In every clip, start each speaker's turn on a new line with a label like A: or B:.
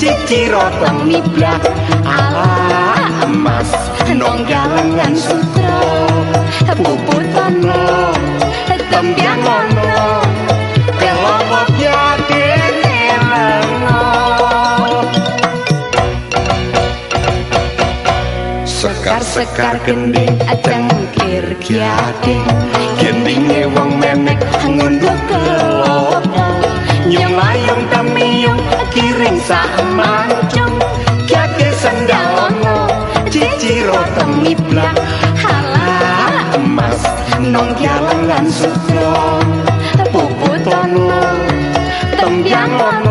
A: ciciro temiblak ala emas nong galengan sutro puputono tembiang ono kelopo kiating sekar gending cengkir kiating gendinge wong menek ngunduk kelopo nyung layung temiyung kiring sak mancung. Kiake sendalono ciciro temiblak halah emas nong kialengan sutro puputono tembiang ono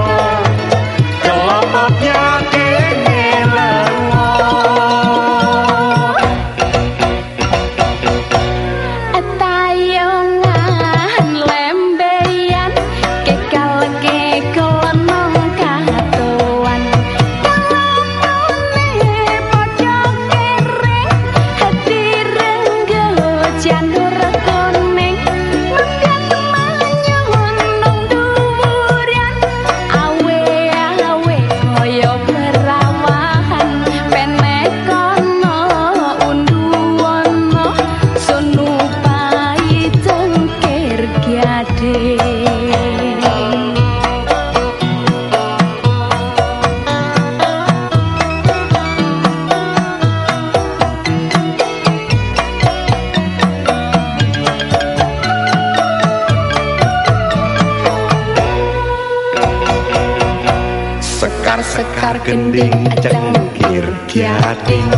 A: gending cengkir kiating?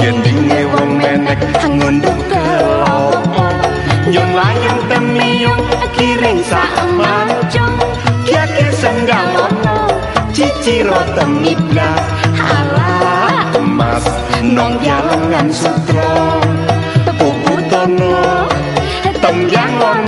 A: Gendinge wong menek ngunduk kelopo nyun layung temiyung kiring sak mancung. Kiake senggalono ciciro temibla ala emas nong jalengan sutro. Puputono temjang ono